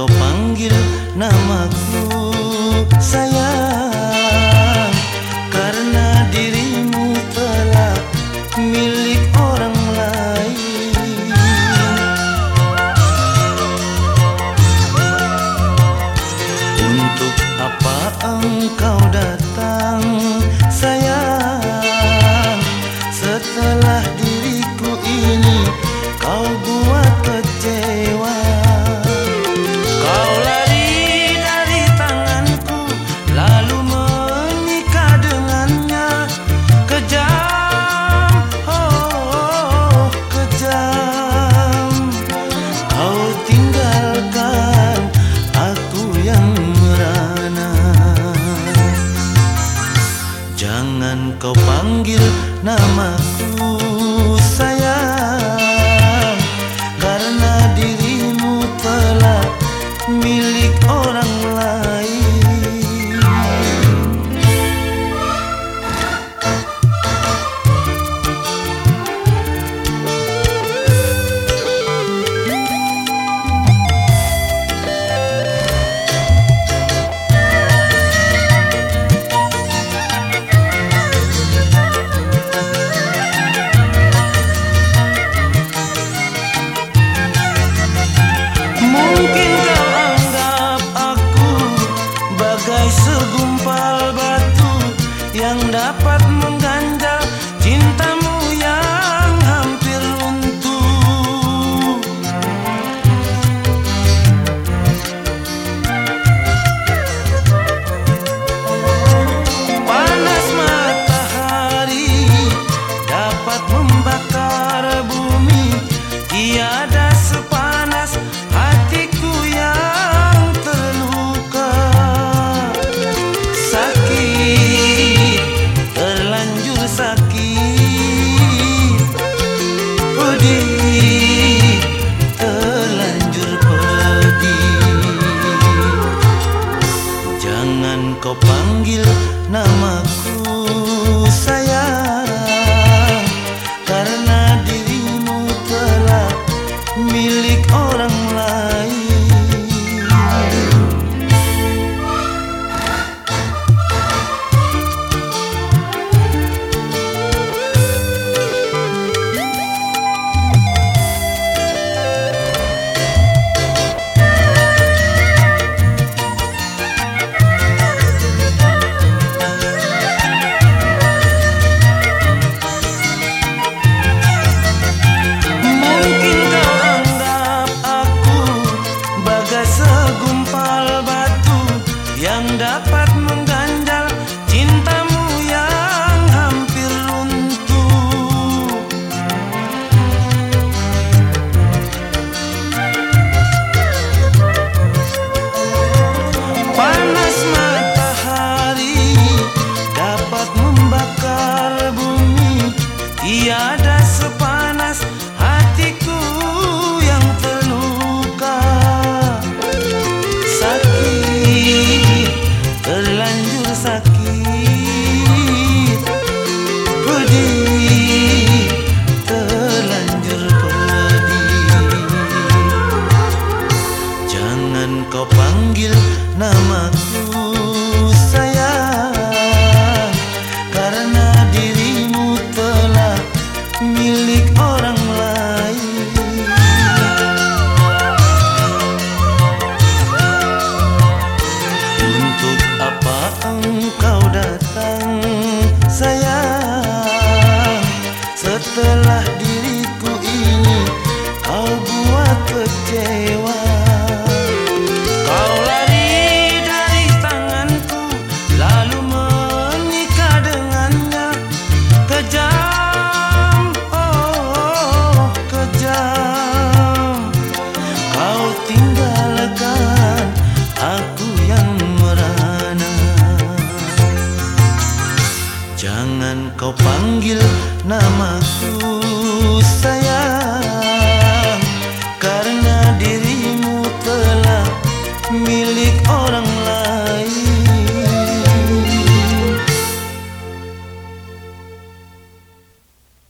kau panggil namaku Kau panggil namaku. kau panggil namaku. Sayang